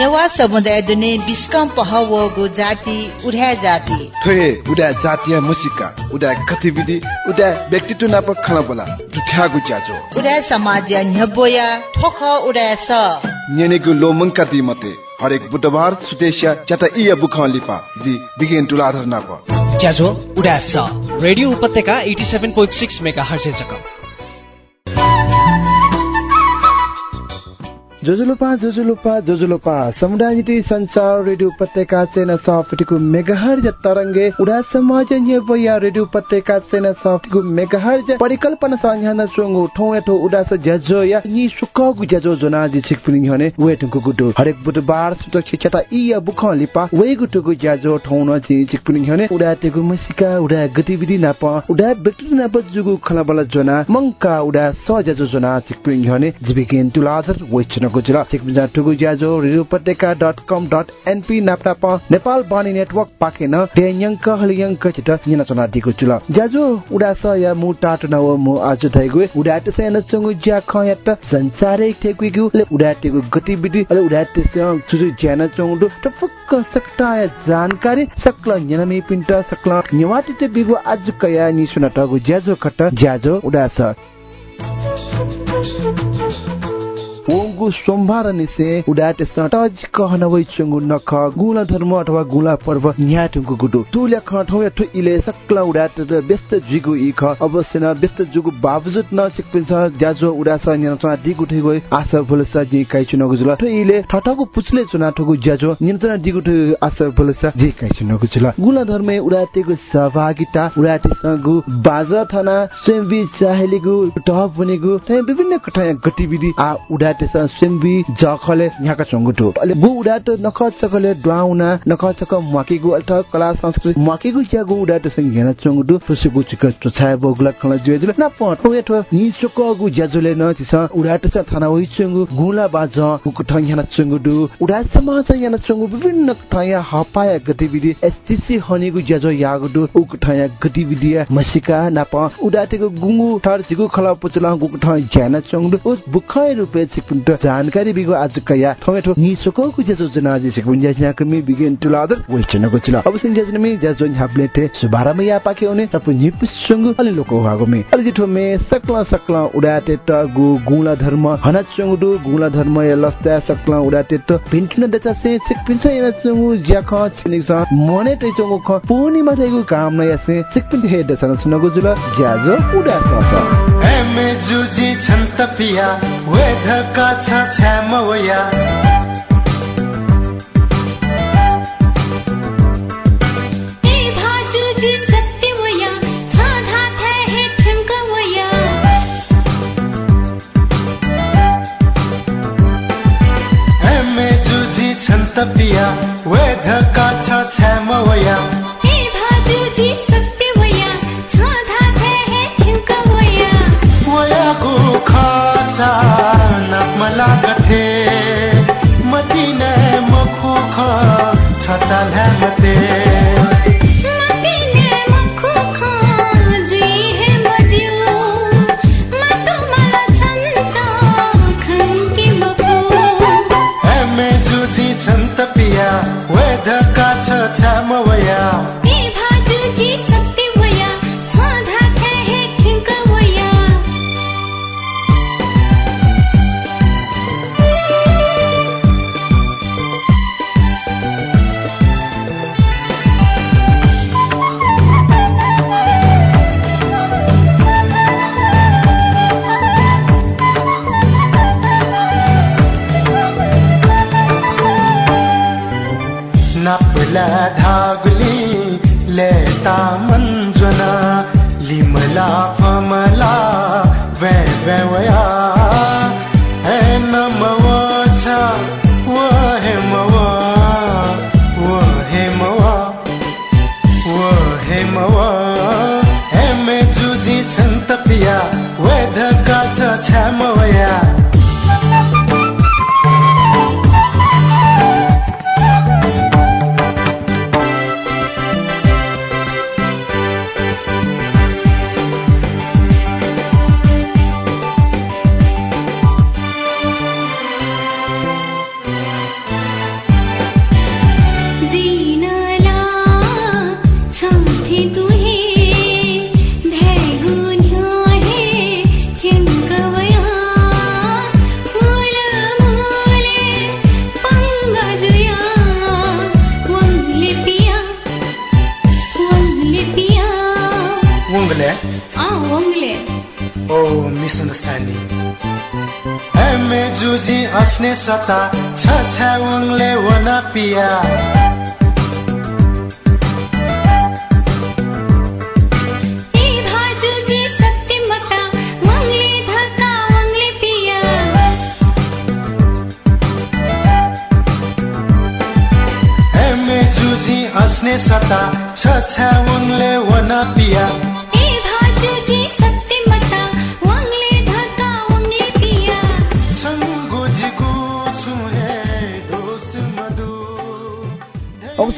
नेवा समुदाय दुने बिस्कम पहवगो जाति उड्या जाति। थोए उडा जातीय मुसिका उडा गतिविधि उडा व्यक्तित्व नाप खला बोला दुथ्यागु ज्याजो। उडा समाज न्यबोया ठोख उडा स। नेनेगु लोमंका दि मते हरेक बुधबार सुतेशिया चटा इया बुखा लिपा जी बिगिन टुलाधर नाप। ज्याजो उडा स। रेडियो उपत्यका 87.6 मेगाहर्ज जक जोजुलोपा जोजुलोपा जोजुलोपा। समुदाय संचार रेडियो उपत्यका सेना सफटिको मेगाहर्ज तरङ्गे उडा समाज बया रेडियो उपत्यका सेना सफटिको मेगाहर्ज परिकल्पना संज्ञान सुंगु ठौ एठो उडा स ज्याजो या नि सुकगु ज्याजो जोना जि छिकपिनि हने वे ठुको गुटु। हरेक बुधबार सुत छिचता इ या बुख लिपा। वे गुटुको ज्याजो ठौ न जि छिकपिनि हने उडा तेगु मसिका उडा गतिविधि नाप। उडा व्यक्ति नाप जुगु खलाबला जोना। मंका उडा स ज्याजो जोना छिकपिनि हने जिबिकेन तुलाधर वेचन ज्याजो उपत्यका नेपाल बानी नेटवर्क पाकेन चित निना चना दिगु चुला। ज्याजो उडा स या मु टाट न मु आज थाइगु उडा त सेन चंगु ज्या यात गतिविधि स ज्यान जानकारी सकल पिन्ट बिगु आज कया नि सुनटगु ज्याजो खट। ज्याजो स ओंगु सोमबार निसे उडाटे सटज कहन वइ चंगु नख गुला धर्म अथवा गुला पर्व न्याटुको गुडु। तुल्या खठौ यठु इले सकला उडाटे व्यस्त जिगु इख। अवश्य न व्यस्त जुगु बावजुद न सिकपिन्छ ज्याजो उडास नियन्त्रण दिगु ठै आशा भुलसा जि काइ चुनगु जुल। ठु इले ठठगु पुछले चुना ठगु ज्याजो। नियन्त्रण दिगु ठु आशा भुलसा जि काइ चुनगु जुल। गुला धर्म उडाटेको सहभागिता उडाटे सगु बाज थना सेमबि चाहेलिगु टप बनेगु विभिन्न कठाया गतिविधि आ उडाटे सेम्बी जखले यहाँका चंगुटु अले बु उडा त नख चकले ड्वाउना नख चक मकेगु अल्ट कला संस्कृति। मकेगु ज्यागु उडा त संग हेना चंगुटु फुसुगु चिक चछाय बोगला खला जुजुले न पठो एठो नि चकगु ज्याजुले न तिस उडा त थाना वइ चंगु गुला बाज कुकु ठङ हेना चंगुटु उडा समाज हेना चंगु विभिन्न ठया हपाया गतिविधि। एसटीसी हनेगु ज्याजो यागुटु उकु ठया गतिविधि मसिका नाप उडाटेको गुंगु ठर जिगु खला पुचला गुकु ठ ज्याना चंगु उस बुखाय रुपे पुन्त जानकारी बिगो आज कया थमेठो नि सोको कुजे जोजना जे से गुन्जा जना कमी बिगिन टु लादर को चिला अब सिन जजन मे जोन हाबले थे सुबारा मे या पाके ओने तपु नि पुसंग अलि लोको हागो मे अलि जिठो मे सकला सकला उडाते त गु गुला धर्म हना चंगुडु गुला धर्म या लस्ता सकला उडाते त पिन्टुन दचा से सिक पिन्छ या चंगु ज्या ख छिनि स मने टे चंगु ख पुनि मा काम न यासे सिक हे दचा सुनगु जुल ज्याजो उडा स। एमे जुजी पिया वेधक का छ छ्यामवया पिया वेध का छ छ्यामवया हतल है मते। कहिले ओ मिसअन्डरस्ट्यान्डिङ एम जुजी अस्ने सता छ छ उनले वना पिया।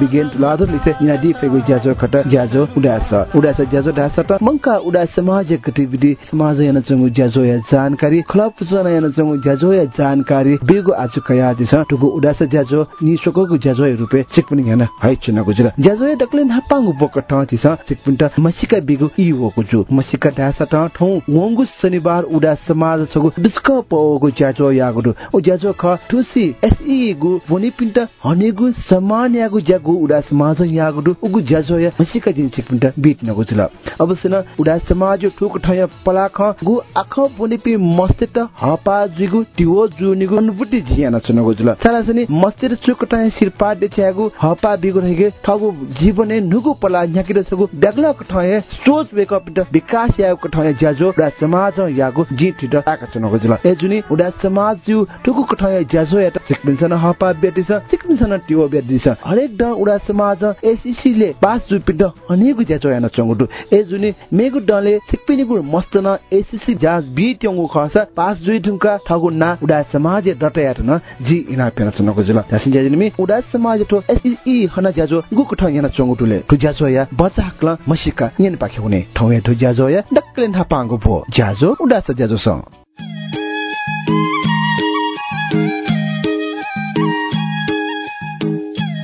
बिगेन लादर लिसे इना दि फेगु ज्याजो खट ज्याजो उडास। उडास ज्याजो डास त मंका उडा समाज गतिविधि समाज याना चंगु ज्याजो या जानकारी खलप पुसना याना चंगु ज्याजो या जानकारी बेगु आजु कया दिस। टुगु उडास ज्याजो निसोको ज्याजो रुपे चिकपनि याना हाइ चुना गुजरा ज्याजो या डक्ले नापांगु बोक ठ दिस। चिकपिन त मसिका बिगु इ वको जु मसिका डास त ठौ वंगु शनिबार उडा समाज छगु बिस्क पगु ज्याजो यागु ओ ज्याजो ख ठुसी एसई गु वनि पिन्ट हनेगु समान यागु ज्यागु उडा समाज यागु उगु ज्याजो या मसिका जिन छिकपिन्ट बिट नगु जुल अब सिन उडा समाज ठुक ठय पलाख गु आख बुनिपि मस्ते हपा जिगु टिओ जुनिगु अनुभूति जियाना चुनगु जुल सारा सनि मस्ते चुक ठय सिरपा दे छ्यागु हपा बिगु रहेगे ठगु जीवने नुगु पला न्याकिर छगु ब्यागला ठय सोच वेक अप विकास यागु ठय ज्याजो उडा समाज यागु जि ठिट ताका चुनगु जुल ए जुनि उडा समाज जु ठुकु ठय ज्याजो या सिकपिन्सन हपा बेटिस सिकपिन्सन टिओ बेटिस हरेक द उडा समाज एसिसी ले पास जुपिड अनेक ज्याजो याना चंगुटु। ए जुनि मेगु डले सिकपिनिगु मस्तन एसिसी जाज बि ट्यंगु खसा पास जुइ ढुंका ठगु ना उडा समाज डट यात न जी इना पेना चनको जुल जासिन ज्याजिनि उडा समाज ठो एसिसी हना ज्याजो गुकु ठ याना चंगुटुले ठु ज्याजो या बचाक्ल मसिका यन पाखे हुने ठौ या ठु ज्याजो या डक्लेन हापांगु भो ज्याजो उडा स ज्याजो स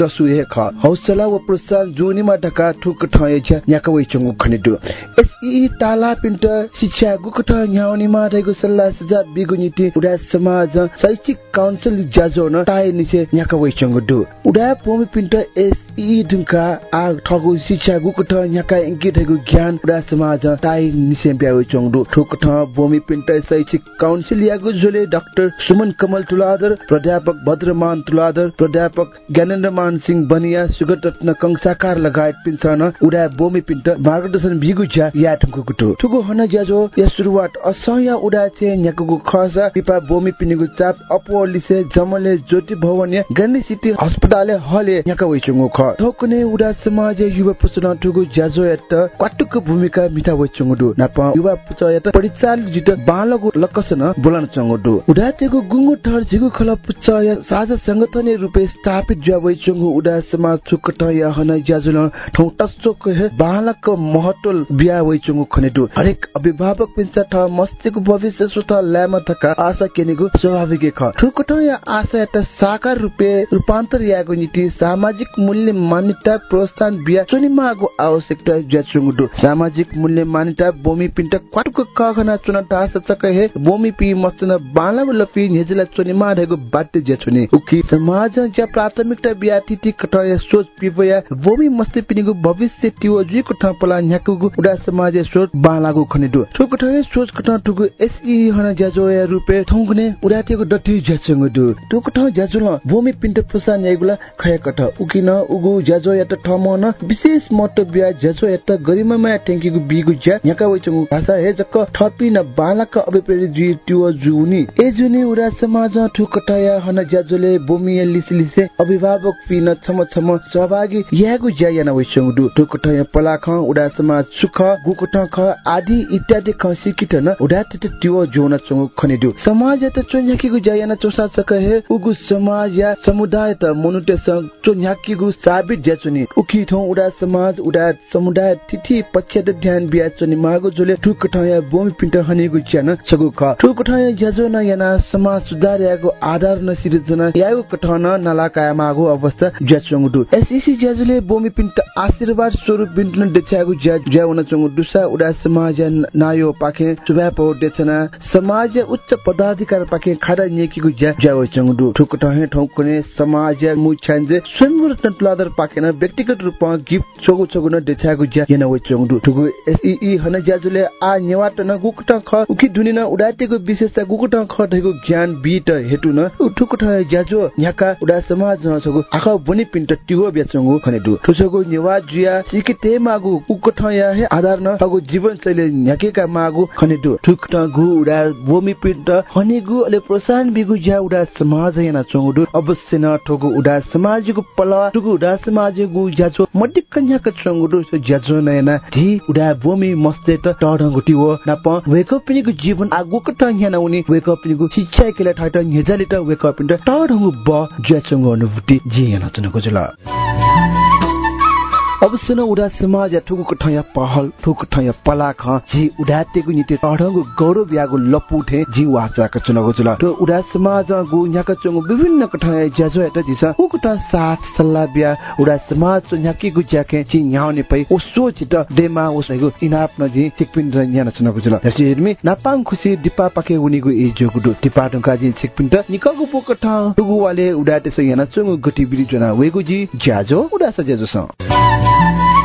दसु हे ख हौसला व प्रोत्साहन जुनीमा ढका ठुक ठय छ न्याक वइ चंगु खनिदु एसई ताला पिन्ट शिक्षा गुकट न्याउनीमा रहेको सल्लाह सुझाव बिगु नीति उडा समाज शैक्षिक काउन्सिल जाजो न ताय निसे न्याक वइ चंगु दु उडा पोमि पिन्ट एसई ढुंका आ ठगु शिक्षा गुकट न्याका इंकि रहेको ज्ञान उडा समाज ताय निसे ब्याउ चंगु ठुक ठ भूमि पिन्ट शैक्षिक काउन्सिल यागु झोले डाक्टर सुमन कमल तुलादर प्राध्यापक भद्रमान तुलादर प्राध्यापक ज्ञानेन्द्र मान सिंह बनिया सुगत रत्न कंसाकार लगायत पिन्छन उडा बोमी पिन्ट मार्गदर्शन बिगु ज्या या ठुकु कुटु। ठुगु हन ज्याजो या सुरुवात असया उडा चे न्याकुगु खसा पिपा बोमी पिनिगु चाप अपोलिसे जमले ज्योति भवन या ग्रान्डी सिटी अस्पताल हले न्याका वइचुगु ख। थोकने उडा समाज युवा पुसना ठुगु ज्याजो यात क्वाटुक भूमिका मिठा वइचुगु दु नाप युवा पुच यात परिचाल जित बालगु लकसन बोलन चंगु दु उडा तेगु गुंगु ठर जिगु खला पुच या साझा संगठन रुपे स्थापित ज्या वइचुगु उडा समाज छुकट या हन ज्याजुल ठौ टस्सो कहे बालक महटोल बिया वइचुगु खनेदु हरेक अभिभावक पिन्छ ठ मस्तिको भविष्य सुत ल्याम थका आशा केनेगु स्वाभाविक ख। ठुकट या आशा एत साकार रुपे रूपान्तर यागु नीति सामाजिक मूल्य मान्यता प्रोत्साहन बिया चुनिमागु आवश्यकता ज्याचुगु दु सामाजिक मूल्य मान्यता बोमी पिन्ट क्वाटुक कखना चुन टास चकहे बोमी पि मस्तन बाला लपि नेजला चुनिमा रहेको बाट्य ज्याचुनि उखि समाज ज्या प्राथमिकता बिया तिति कटय सोच पिपया बोमी मस्ते पिनिगु भविष्य तियो जुइको ठपला न्याकुगु उडा समाज सोच बालागु खनिदु ठुक ठय सोच कट ठुगु एसई हना ज्याजो या रुपे ठौगने उडातेको डटी ज्याचंगु दु ठुक ठ ज्याजुल बोमी पिन्ट पुसा न्यागुला खय कट। उकिन उगु ज्याजो यात ठमन विशेष महत्व बिया ज्याजो यात गरिमामा ट्याङ्कीको बिगु ज्या यका वइचंगु भाषा हे जक्क ठपी न बालक अभिप्रेरित जु ट्यु जुनी ए जुनी उडा समाज ठुकटया हन ज्याजोले बोमिया लिसिलिसे अभिभावक पिन छम छम सहभागी यागु ज्या याना वइचंगु दु ठुकटया पलाख उडा समाज सुख गुकुट ख आदि इत्यादि ख सिकिट न उडा त ट्यु जोन चंगु खनेदु समाज त चोन्याकीगु ज्या याना चोसा हे उगु समाज या समुदाय त मनुटे स चोन्याकीगु साबित ज्याचुनी उखी ठौ उडा समाज उडा समुदाय तिथि पक्ष ध्यान बिया चोनी मागु जोले ठुक ठया बोमी पिन्ट हनेगु ज्यान सगु ख ठुक ठया ज्याजो न याना समाज सुधार यागु आधार न सिर्जना यागु कठन नलाकाया मागु अवस्था ज्याचुङु दु एसईसी ज्याजुले बोमी पिन्ट आशीर्वाद स्वरूप बिन्टन देछागु ज्या ज्याउन चंगु दुसा उडा समाज नायो पाखे चुबापो देछना समाज उच्च पदाधिकार पाखे खाडा नेकीगु ज्या ज्याउ चंगु दु ठुक ठहे ठौकने समाज मु छन्जे स्वयंवर तन्तलादर पाखेन व्यक्तिगत रूपमा गिफ्ट छोगु छोगु न देछागु ज्या wai chong du tugu SEE hana jazule a nyawat na gukuta kha uki dunina उडातेको विशेषता गुकुट खटेको ज्ञान बिट हेतु न उठुकुट ज्याजो न्याका उडा समाज नसगु। आखा बनि पिन्ट टिगो बेचंगु खने दु ठुसगु निवा जुया सिकिते मागु कुकुट या हे आधार न तगु जीवन शैली न्याकेका मागु खने दु ठुकट गु उडा बोमी पिन्ट हनेगु अले प्रोत्साहन बिगु ज्या उडा समाज याना चंगु दु अवश्य न ठगु उडा समाजको पला ठगु उडा समाजको ज्याजो मडिक न्याका चंगु दु ज्याजो नयना ढी उडा बोमी मस्ते त टढ गुटिवो नाप वेक पिनिको जीवन आगु कट न्याना उनी वेक पिनिको शिक्षा केला ठाट न्हेजाले त वेक पिन त टढ ब ज्याचंग अनुभूति। जी तनको जुला अवश्य न उडा समाज या ठुकुको ठया पहल ठुक ठया पलाख जी उडातेको निते टढगु गौरव यागु लपुठे जी वाचाका चुनगु जुल तो उडा समाज गु न्याका चंगु विभिन्न कठया ज्याजो एटा दिस उकुटा साथ सल्लाह बिया उडा समाज चो न्याकी गु ज्याके ची न्याउने पै ओ सोच त देमा ओसगु इनाप न जी चिकपिन र न्याना चुनगु जुल जसि हेरमी नापाङ खुसी दिपा पाके उनीगु ए जोगु दु दिपा ढुका जी चिकपिन त निकगु पोकठ। टुगु वाले उडाते स याना चंगु गतिविधि जना वेगु जी ज्याजो उडा स ज्याजो स। Yeah.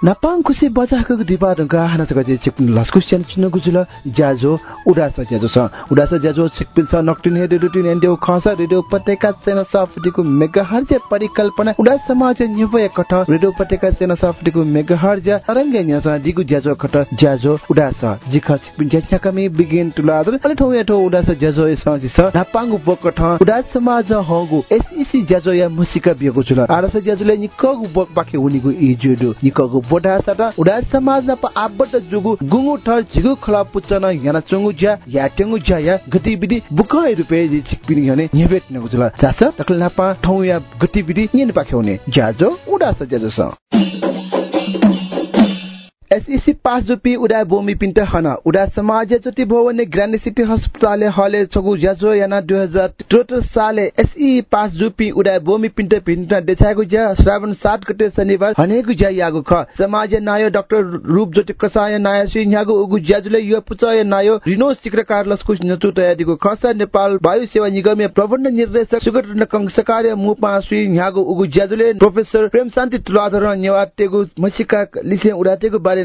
नापाङ खुसी बजाको दिपा ढुङ्गा हाना गजे चिकपिन लस्कु स्यान चिन्न गुजुल ज्याजो उडास ज्याजो छ उडास ज्याजो चिकपिन छ नक्टिन हे रेडियो एन्डियो खस रेडियो उपत्यका सेना सफ्टीको मेगाहर्ज परिकल्पना उडा समाज न्युपय कठ रेडियो उपत्यका सेना सफ्टीको मेगाहर्ज तरङ्ग न्यास दिगु ज्याजो कठ ज्याजो उडास जिख चिकपिन ज्याच्या कमी बिगिन तुलादर अले ठौ या ठौ उडास ज्याजो एस जिस नापाङ उपकठ उडास समाज हगु एसईसी ज्याजो या मुसिका बिगु जुल आरस ज्याजोले निकगु बक पाके उनीगु इजुडु निकगु बोडा सटा उडा समाज न आबट जुगु गुंगु ठर झिगु खला पुचन याना चंगु ज्या या टेंगु ज्या या गतिविधि बुकै रुपे जि छिकपिनि हने नेबेट न गुजुला जास तकल नापा ठौ या गतिविधि निन पाख्यौने ज्याजो उडा स ज्याजो स एसईसी पास जुपी उडा बोमी पिन्ट हन। उडा समाज जति भवने ग्रान्ड सिटी अस्पताल हले छगु ज्याजो याना 2013 साले एसई पास जुपी उडा बोमी पिन्ट पिन्ट देछागु ज्या श्रावण 7 गते शनिबार हनेगु ज्या यागु ख। समाज नायो डाक्टर रूप ज्योति कसाय नाय श्री न्यागु उगु ज्याजुले यो पुचय नायो रिनो सिक्रकार लस्कु नचु तयादिगु खस नेपाल वायु सेवा निगम प्रबन्ध निर्देशक सुगत नकंसकार मुपा श्री न्यागु उगु ज्याजुले प्रोफेसर प्रेम शान्ति तुलाधर न्यवातेगु मसिका लिसे उडातेगु बारे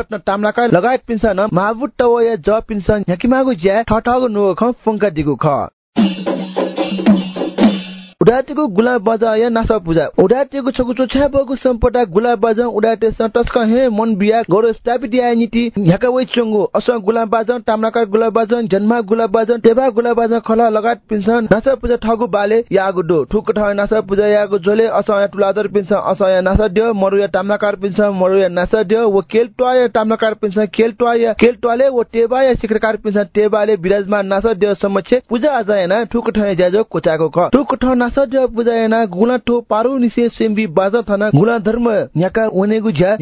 रत्न ताम्लाकार लगायत पिन्छ न माबुट्ट या ज पिन्छ ह्याकिमागु ज्या ठठगु नुगु ख फुङ्का दिगु ख। उडाटेको गुला बजा या नासा पूजा। उडाटेको छगु चोछा बगु सम्पदा गुला बजा उडाटे टस्क हे मन बिया गौरव स्थापित या नीति ह्याका वइ चंगु अस गुला बजा तामनाकार गुला बजा जन्मा गुला बजा टेबा गुला बजा खला लगात पिन्सन नासा पूजा ठगु बाले यागु डो। ठुक ठ नासा पूजा यागु जोले अस या तुलादर पिन्स अस या नासा दियो मरु या तामनाकार पिन्स मरु या नासा दियो व केल टवा या तामनाकार पिन्स केल टवा या केल टवाले व टेबा या शिखरकार पिन्स टेबाले विराजमान नासा दियो समक्ष पूजा आज याना ठुक ठ ज्याजो कोचाको ख। ठुक ठ पूजा याना गुला ठो पारु निसे सेम्बी बाजा थना गुला धर्म याका वनेगु ज्या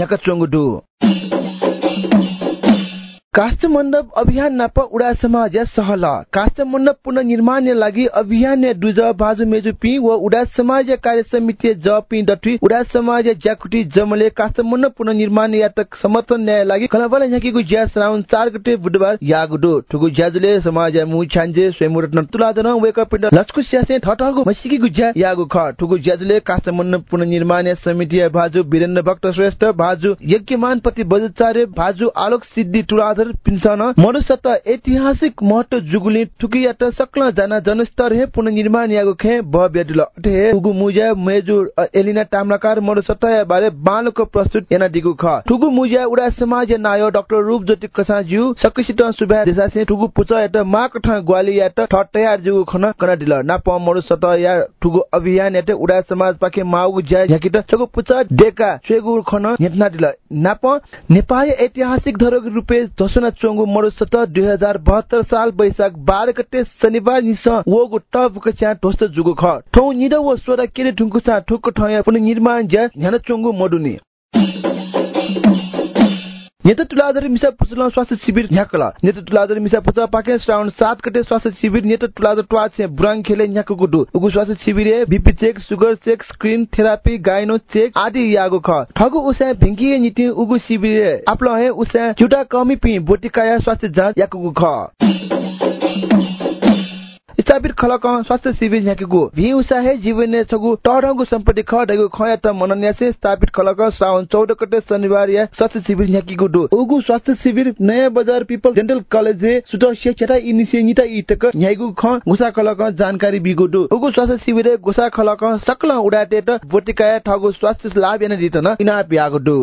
याका चंगु डु काष्ठ मण्डप अभियान नाप उडा समाज सहल। काष्ठ मण्डप पुनर्निर्माण लागि अभियान दुज बाजु मेजु पि व उडा समाज कार्य समिति ज पि डठी उडा समाज ज्याकुटी जमले काष्ठ मण्डप पुनर्निर्माण यातक समर्थन न्याय लागि कलाबल झ्याकीको ज्या श्रावण 4 गते बुधबार यागुडो। ठुगु ज्याजुले समाज मु छान्जे स्वयंरत्न तुलादन वेक पिण्ड लचकु स्यासे ठठगु मसिकी गुज्या यागु ख। ठुगु ज्याजुले काष्ठ मण्डप पुनर्निर्माण समिति भाजु वीरेन्द्र भक्त श्रेष्ठ भाजु यज्ञमान पति बजाचार्य भाजु आलोक सिद्धि तुलाधर पिन्सन मरुसत ऐतिहासिक महत्व जुगुली ठुकियात सक्ल जना जनस्तर हे पुनर्निर्माण यागु खे ब बेडुल अटे उगु मुजा मेजु एलिना तामलाकार मरुसत बारे बालको प्रस्तुत याना दिगु ख। ठुगु मुजा उडा समाज नायो डाक्टर रूप ज्योति कसाज्यू सकिसित सुबा देसासे ठुगु पुच यात माक ठ ग्वाली यात ठ तयार जुगु खन कना दिल। नाप मरुसत या ठुगु अभियान यात उडा समाज पाखे माउगु ज्या झकित ठुगु पुच डेका छेगु खन यतना दिल। नाप नेपाल ऐतिहासिक धरोहर रुपे घोषणा चोङ्गु मरु सत दुई हजार बहत्तर साल वैशाख बाह्र गते शनिबार निस वगु ढोस्त जुगु ख। ठौ निड व सोरा केले ढुङ्कुसा ठुक ठया पुन निर्माण ज्या ध्यान चोङ्गु मडुनी। नेता तुलाधर मिसा पुचल स्वास्थ्य शिविर न्याकला नेता तुलाधर मिसा पुचा पाके श्रावण सात गते स्वास्थ्य शिविर नेता तुलाधर टुवा बुराङ खेले न्याको गुडु उगु स्वास्थ्य शिविर BP check sugar check screen therapy gyno check आदि यागु ख ठगु उसा भिंगी नीति उगु शिविर आपलो हे उसा चुटा कमी पि बोटिकाया स्वास्थ्य जाँच याकु ख स्थापित खलक स्वास्थ्य शिविर झ्याकेको भि उसाहे जीवन छगु टडगु सम्पत्ति ख खया त मनन्यासे स्थापित खलक श्रावण 14 गते शनिबार या स्वास्थ्य शिविर झ्याकेको दु उगु स्वास्थ्य शिविर नयाँ बजार पिपल डेन्टल कलेज सुत सेचटा इनिसे निता इतक न्याइगु ख गुसा खलक जानकारी बिगु दु उगु स्वास्थ्य शिविर गुसा खलक सकल उडाटे त बोटिकाया ठगु स्वास्थ्य लाभ याना दितन इना बियागु दु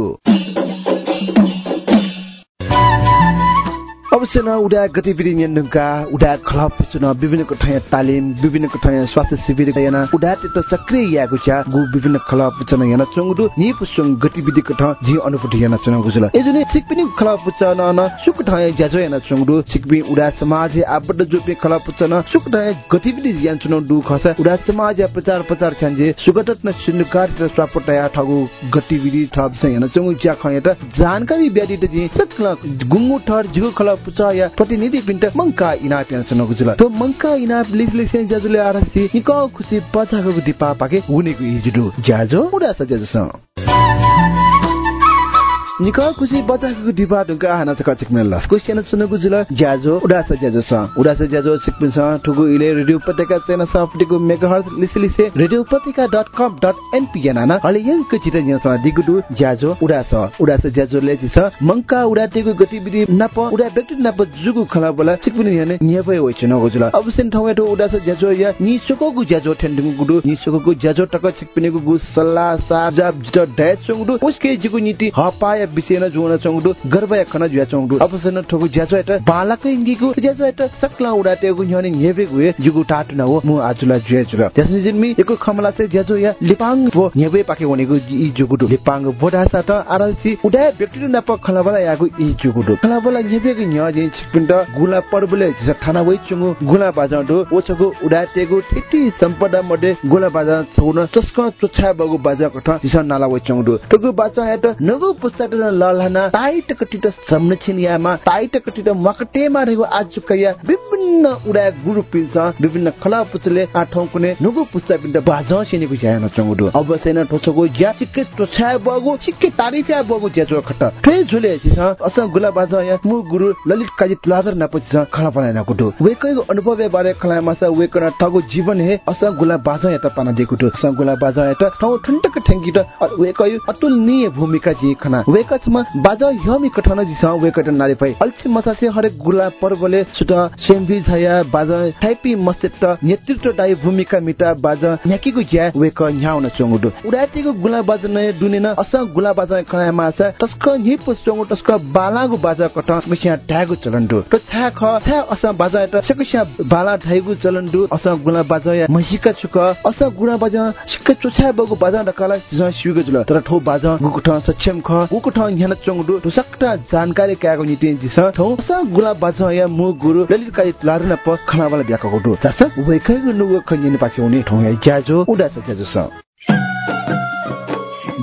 न उडा गतिविधि नियन्त्रणका उडा क्लब चुन विभिन्न कठया तालिम विभिन्न कठया स्वास्थ्य शिविर याना उडा त सक्रिय यागु चा गु विभिन्न क्लब चुन याना चंगु नि पुसुङ गतिविधि कठ जी अनुभूति याना चुन गुजुल एजुने सिकपिनि क्लब चुन न सुक ठया ज्याजो याना चंगु सिकपि उडा समाज आबद्ध जुपे क्लब चुन सुक ठया गतिविधि यान चुन दु खस उडा समाज प्रचार प्रचार छन्जे सुगतत न सिन्नुकार त स्वापटया ठगु गतिविधि थप छ याना चंगु ज्या खया त जानकारी ब्यादि त जी सकल गुंगु ठर जिगु क्लब pucaya प्रतिनिधि pinta mangka ina pian sono gujula to mangka ina lis lis sen jazule arasi niko खुसी पछाको दिपा पाके हुनेको इजुडु ज्याजो उडा छ ज्याजो निक खुसी बच्चाको डिपा ढुङ्गा हाना छ कचिक मेल क्वेश्चन सुनको जुल ज्याजो उडास ज्याजो छ। उडास ज्याजो सिक्पिन छ ठुगु इले रेडियो उपत्यका चेना सफ्टिको मेगाहर्ज लिसे लिसे radio Upatyaka dot com dot NP याना अहिले यङ्क चित यहाँ दिगुडु ज्याजो उडास उडास ज्याजो ले छ। मंका उडातेको गतिविधि नप उडा व्यक्ति नप जुगु खला बोला सिक्पिन याने नियपै होइ छ नगो जुल अवश्य ठाउँ एटो उडास ज्याजो या नि सोकोगु ज्याजो ठेन्डुगु गुडु नि सोकोगु ज्याजो टक सिक्पिनेगु गु सल्ला साजा जित ड्याच चंगुडु उसके जिगु नीति हपाय बिसेन जुन चौडु गर्व खन जुया चौडु। अपसन ठगु ज्याजो एट बालक इंगिगु ज्याजो एट सकला उडातेगु न्यने नेबे गुए जुगु टाट न हो मु आजुला जुया जुल। त्यसनि जिनमी एको खमला से ज्याजो या लिपाङ वो नेबे पाके वनेगु इ जुगुडु। लिपाङ बोडा साट आरसी उडा व्यक्ति न प खलाबला यागु इ जुगुडु। खलाबला नेबे गु न्य जे छिपिन्द गुला पर्बले थाना वइ चुगु गुला बाजाडु ओछगु उडातेगु ठिटी सम्पदा मध्ये गुला बाजा छौन तस्क चोछा बगु बाजा कठ दिसन नाला वइ चुगु टगु बाजा एट नगु पुस्ता ललहना टाइट कटिट संरक्षणयामा टाइट कटिट मकटेमा रहेको आज कया विभिन्न उडा गुरु पिन्छ विभिन्न खला पुचले आठौं कुने नुगु पुस्ता पिन्द बाज सेने बुझाय न चंगुडु अब सेना ठोछको ज्या चिक्के टोछाय बगु चिक्के तारिफया बगु ज्याजो खट फे झुले छिस अस गुला बाज या मु गुरु ललित काजी तुलादर न पछ खला पलाय न कुटु वेकैको अनुभव बारे खला मासा वेकन ठगु जीवन हे अस गुला बाज या त पाना देखुटु अस गुला बाज या त ठौ ठण्टक ठेंगी त वेकै अतुलनीय भूमिका जी खना। वेकछमा बाजा यमी कठन जिस वे कटन नाले पै। अल्छि मसासे हरेक गुला पर्वले सुट सेम भी छया बाज टाइपी मसेट नेतृत्व दाई भूमिका मिटा बाज न्याकीको ज्या वेक न्याउन चंगुडु उडातीको गुला बाज नय दुनिन अस गुला बाज खया मासा तस्क हिप चंगु तस्क बालागु बाज कट मिसिया ट्यागु चलन्डु त छा ख छा अस बाज त सकसिया बाला ढाइगु चलन्डु अस गुला बाज या महिका छुक अस गुला बाज सिक्क चोछा बगु बाज डकाला ज सिउगु जुल तर ठो बाज गुकुठ सक्षम ख गुकुठ न्यान चंगुडु तो सकटा जानकारी क्यागु निति दिस ठौ अस गुला बाज या मु गुरु ललित काई लारना प खनावाला ब्याको गुडु चासा वेखैगु नुगु खन्यनि पाख्यौनी ठौ या ज्याजो उडा छ ज्याजो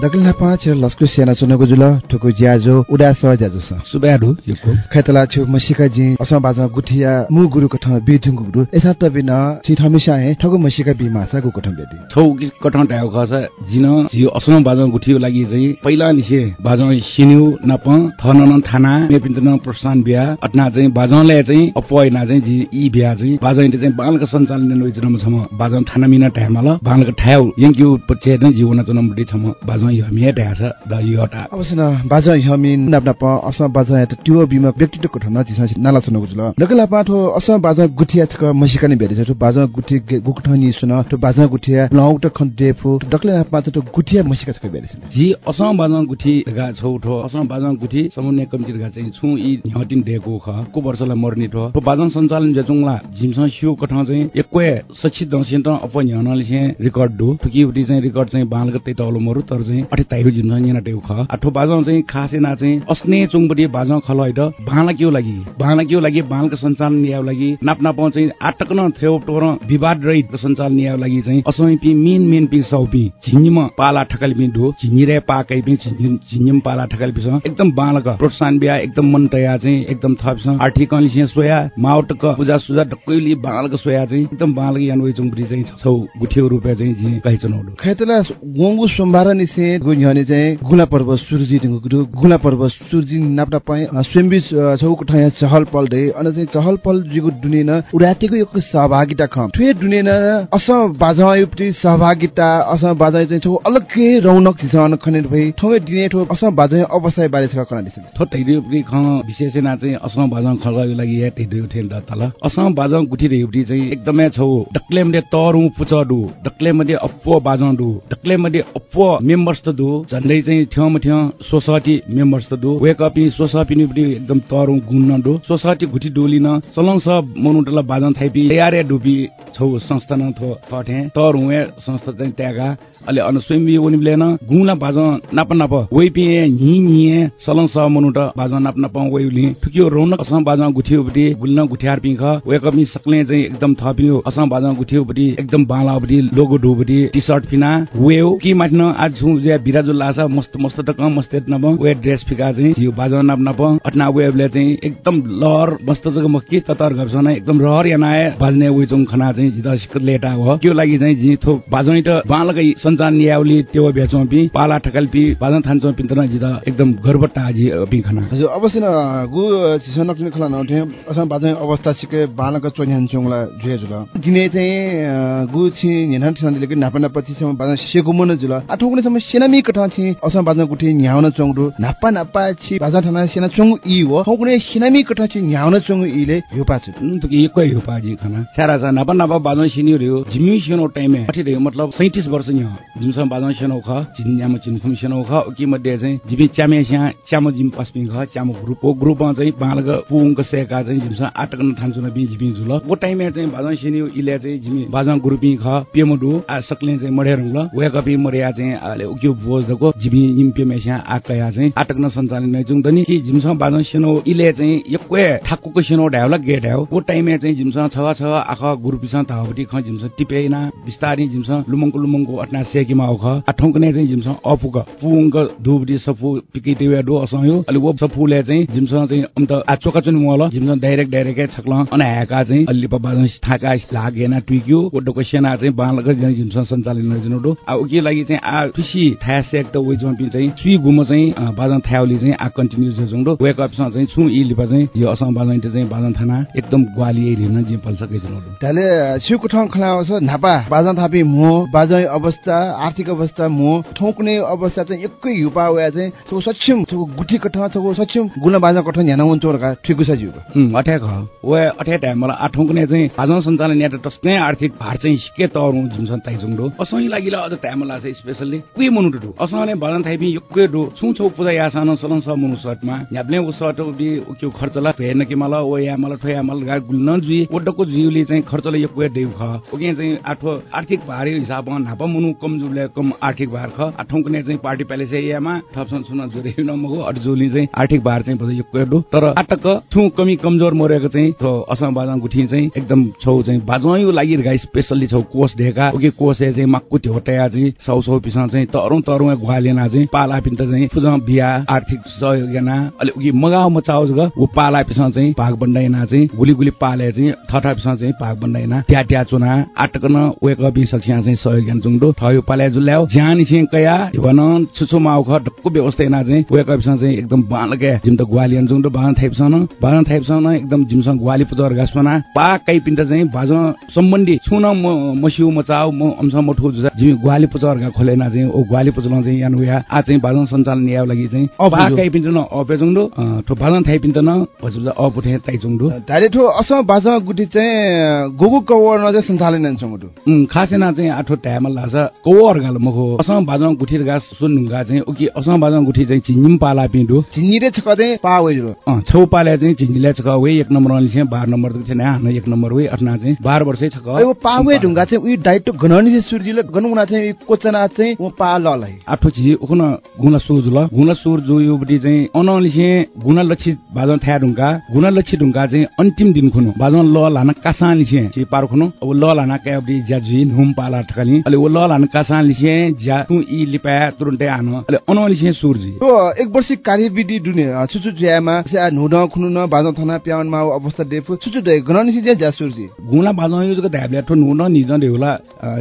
स दगलना पाँच लस्कु सेना चुनको जुल ठुकु ज्याजो उडा स ज्याजो स सुब्याडु यको खैतला छु मसिका जी असम बाजा गुठिया मु गुरु कठ बेठुङ गुरु एसा त बिन छि थमिसा हे ठगु मसिका बि मासा गु कठ बेदि छौ कि कठन टायो खस जिन जियो असम बाजा गुठियो लागि चाहिँ पहिला निसे बाजा सिन्यु नप थनन थाना मेपिन्तन प्रस्थान बिया अटना चाहिँ बाजाले चाहिँ अपयना चाहिँ जि इ बिया चाहिँ बाजा चाहिँ बालका सञ्चालन नै जन्म छम बाजा थाना मिना टाइमल बालका ठाउ यंक्यु पछे नै जीवन जन्म बढी छम बाजा हमिया ढ्याछ द योटा अवश्य न। बाजा हमिन नाप्ना प असम बाजा त त्यो बिमा व्यक्तित्व कठन चिसा नाला चनको जुल। नकला पाठो असम बाजा गुठिया थक मसिकाने भेटे छ बाजा गुठी गुकठनी सुन। तो बाजा गुठिया लौ त खन देफु डकले पाठ त गुठिया मसिका थक भेटे छ जी असम बाजा गुठी गा छौ ठो असम बाजा गुठी समन्वय कमिटी गा चाहिँ छु। इ न्हटिन देको ख। को वर्षलाई मर्ने ठो? तो बाजा सञ्चालन जजुङला जिमसँग सिउ कठ चाहिँ एकवे सचित दसेन्ट अपन न्हनले चाहिँ रेकर्ड ठुकी चाहिँ रेकर्ड चाहिँ बालक तै तौलो मरु तर चाहिँ अठे ताइको जिम्स यहाँ टेउ ख आठो बाजाउ चाहिँ खासेना चाहिँ अस्ने चुङबडी बाजाउ खल हैट बाला के लागि? बाला के लागि? बालको सञ्चालन नियाउ लागि? नाप नाप चाहिँ आटकन थेउ टोर विवाद रहित सञ्चालन नियाउ लागि चाहिँ असमै पि मेन मेन पि सौपि। झिन्जिम पाला ठकल पि ढो झिन्जिरे पाकै पि झिन्जिम पाला ठकल पि एकदम बालक प्रोत्साहन बिया एकदम मन तया चाहिँ एकदम थप छ। आर्थिक अलिसिया सोया माउटक पूजा सुजा डक्कैली बालक सोया चाहिँ एकदम बालक यान चुङबडी चाहिँ छौ। गुठियो रुपियाँ चाहिँ झि कहिचनौडो खैतला वंगु सोमबार निसे गुन्यने चाहिँ गुला पर्व सुर्जी दिगु गुला पर्व सुर्जी नाप्टा पाए स्वयम्बी छौको ठया चहल पल रे अन चाहिँ चहल पल जिगु दुनिन उडातेको एक सहभागिता खम। ठुए दुनिन अस बाजायुप्ति सहभागिता अस बाजाय चाहिँ छौ अलग्गै रौनक छ अन खने भई ठौए दिने ठो अस बाजाय अवश्य बारे छ कना दिस थो तैदे उपरि ख विशेष ना चाहिँ असम बाजाङ खलगाको लागि या तैदे उठेन द तल। असम बाजाङ गुठी रे उपरि चाहिँ एकदमै छौ डक्ले मध्ये तरु पुचडु डक्ले मध्ये अप्पो बाजाङ दु डक्ले मध्ये अप्पो मेम्बर्स त दु झन्डै चाहिँ ठ्याउमा ठ्याउ सोसाइटी मेम्बर्स त दु वेक अप सोसाइटी नि उपरि एकदम तरु गुन्न दु सोसाइटी गुठी डोलिन चलङ सब मनुटला बाजाङ थाइपी यारे डुबी छौ संस्था थो ठे तर हुए संस्था चाहिँ त्यागा न गुला बाज नाप नाप। वै पिए हि निए सलं स मनुट बाज नाप नाप वै उली ठुकियो रौनक असम बाज गुठियो बटी गुल्न गुठियार पिख। वेक अप सकले चाहिँ एकदम थपियो असम बाज गुठियो बटी एकदम बाला बटी लोगो डु बटी टी शर्ट पिना वेउ कि माथन आज छु जे बिराजु लासा मस्त मस्त त कम मस्त नब वे ड्रेस फिका चाहिँ यो बाज नाप नाप। अटना वेबले चाहिँ एकदम लहर मस्त जग मक्की ततर गप्सन एकदम रहर यानाए बाजने वे चुङ खना चाहिँ जिदा सिक लेटा हो। त्यो लागि चाहिँ जि थो बाजै त बालकै सञ्चार नियाउली त्यो बेचौँ पि पाला ठकल पि बाजन थान्छौँ तना जिदा एकदम गर्वटा आजी पि खना। हजुर अवश्य न गु चिसन नक्ने खला नउठे। असम बाजै अवस्था सिके बालक चोन्यान चोङला जुए जुल। दिने चाहिँ गु छि नेनान छन दिले नापा सम बाजन सेको मन जुल। आठौ कुने सम सेनामी कठा छि। असम बाजन गुठी न्याउन चोङरु नापा नापा छि बाजन थाना सेना चोङ इ हो। हौ कुने सेनामी कठा छि न्याउन चोङ इले योपा छु। त एकै योपा जी खना। सारा सा नापा नापा बाजन सिनियो रे जिमी सिनो टाइम अठी रे मतलब 37 वर्ष न्य जिमसम बाजन सेनो ख जिन्याम चिनखुम सेनो ख मध्ये चाहिँ जिबी च्यामे स्या जिम पस्पिङ ख च्याम ग्रुप ओ ग्रुपमा चाहिँ बालक पुङक सेका चाहिँ जिमस आटकन थान्छु न बि जुल ओ टाइम चाहिँ बाजन सिनियो इले चाहिँ जिमी बाजन ग्रुपिङ ख पेमडु आ सकले चाहिँ मडे रंगल मरिया चाहिँ आले उक्यो बोज दको जिबी जिम पेमे आकया चाहिँ आटकन सञ्चालन नै जुङ दनि कि जिमसम बाजन सेनो इले चाहिँ एकवे ठाकुको सेनो ढ्याउला गेट ढ्याउ ओ टाइम चाहिँ जिमसँग छ छ आख ग्रुपिसँग तावटी ख जिमस टिपेना बिस्तारी जिमस लुमङको लुमङको अटना सेकीमा आउख आठौँ कने चाहिँ जिमस अपुक पुङक धुबडी सफु पिकी टिवे डो असयो अलि वो सफुले चाहिँ जिमसँग चाहिँ अन्त आचोका चुन मल जिमसँग डाइरेक्ट डाइरेक्ट छक्ल अन ह्याका चाहिँ अलि बाजन थाका लागेन ट्विक्यो ओडोको सेना चाहिँ बालक जिमसँग सञ्चालन नजिनो डो आ उके लागि चाहिँ आ खुसी थाया सेक त वे जम्पी चाहिँ सुई गुम चाहिँ बाजन थायाउली चाहिँ आ कन्टिन्युस जो जोंडो वेक अफिसमा चाहिँ छु इ लिपा चाहिँ यो असम बाजन चाहिँ बाजन थाना एकदम ग्वाली एरिया जे कै जोंडो त्याले सिउको ठाउँ खलाउँछ नापा बाजा थापी मो बाजा अवस्था आर्थिक अवस्था मो ठोक्ने अवस्था चाहिँ एकै हिउपा वा चाहिँ सो सक्षम सो गुठी कठा सो सक्षम गुना बाजा कठा न्याना हुन्छ का ठिकु छ जिउ अठ्याक वे अठ्या टाइम मलाई आठौँ कुनै चाहिँ बाजन सञ्चालन या टस्कै आर्थिक भार चाहिँ सिके तहरू जुन ताइजुङ डो असै लागि अझ टाइम लाग्छ स्पेसल्ली। कुइ मनु डो असले बाजन थाइपि डो। छु छौ पूजा या सान सलन स मनु सर्टमा। याब्ले उ सर्ट बि उक्यो खर्चला फेर्न कि मलाई ओ या मलाई ठोया मलाई गा गुल्न जुइ ओडको जिउले चाहिँ खर्चले यक्कै देउ ख। ओके चाहिँ आठो आर्थिक भार हिसाबमा नापा मुनु कम जुले कम आर्थिक भार ख। आठौँ चाहिँ पार्टी प्यालेस एरियामा थप्सन सुन जोरे नमगो अडजुली चाहिँ आर्थिक भार चाहिँ यक्कै डो तर आटक छु कमी कमजोर मरेको चाहिँ असम बाजाङ गुठी चाहिँ एकदम छौ चाहिँ बाजाइको लागि स्पेसल्ली छौ कोष दिएका ओके कोष चाहिँ मक्कु ठ्योटया चाहिँ सौ सौ पिसा चाहिँ तरौँ तरौँ गुहालेना चाहिँ पाला पिन्त चाहिँ फुजा बिहा आर्थिक सहयोग याना अलि उगी मगाउ मचाओ ग। ऊ पाला पिसा चाहिँ भाग बन्डाइना चाहिँ। गुली गुली पाले चाहिँ थठा पिसा चाहिँ भाग बन्डाइना ट्या ट्या चुना। आटकन वेक सक्सिया चाहिँ सहयोग यान जुङडो थयो पाले जुल्याउ ज्यान छिङ कया भन छुछु माउ ख ढक्कु व्यवस्था याना चाहिँ वेक अबिसा चाहिँ एकदम बालके जिम त गुहालियन जुङडो बान थाइपसन बान थाइपसन एकदम जिमसँग गुहाली पुजर गासपना। पा काइ पिन्ट चाहिँ भाज सम्बन्धी छुन म मसिउ मचाउ म अंश मठु जुसा जिमी गुहाली पुजर गा खोलेना चाहिँ। ओ गुहाली पुजल चाहिँ यान उया। आ चाहिँ भाजन सञ्चालन याव लागि चाहिँ पा काइ पिन्ट न अपेजुङडो ठो भाजन थाइ पिन्ट न भजुजा अपुठे ताइजुङडो त्याले ठो असम बाजा गुठी चाहिँ गोगु कवर न चाहिँ सञ्चालन उम्, खासेना चाहिँ आठो ट्याम लाग्छ कवर गाल मखो असम बाजन गुठी गास सुन्नुगा चाहिँ उकि असम बाजन गुठी चाहिँ चिनिम पाला पिन्डो चिन्नी छ कतै पा वइरो अँ, छेउ पाले चाहिँ झिङ्गिले छ वे एक नम्बर लिसे बाह्र नम्बर त थिएन हान एक नम्बर वे अठना चाहिँ बाह्र वर्षै छ क अब पावे ढुङ्गा चाहिँ उयो डाइट गणनी चाहिँ सुर्जिले गनुना चाहिँ कोचना चाहिँ उ पा ललाई आठो छि उखुन गुना सुज ल गुना सुर जो यो बटी चाहिँ अनलिसे गुना लक्षित बाजन थ्या ढुङ्गा गुना लक्षित ढुङ्गा चाहिँ अन्तिम दिन खुनु बाजन ल लाना कासा लिसे छि पार खुनु अब ल लाना काय बटी ज्याजुइन हुम पाला ठकाली अले उ ल लाना कासा लिसे ज्या तु इ लिपा तुरुन्टे आन अले अनलिसे सुरजी तो एक वर्ष कार्यविधि दुने छुचु ज्यामा से नुड खुनु न बाजा थना प्यावन मा अवस्था देफु छुचु दे गणनी चाहिँ ज्या सुर्जी गुना बाजन यो जग ध्याबले ठो नुन निज देउला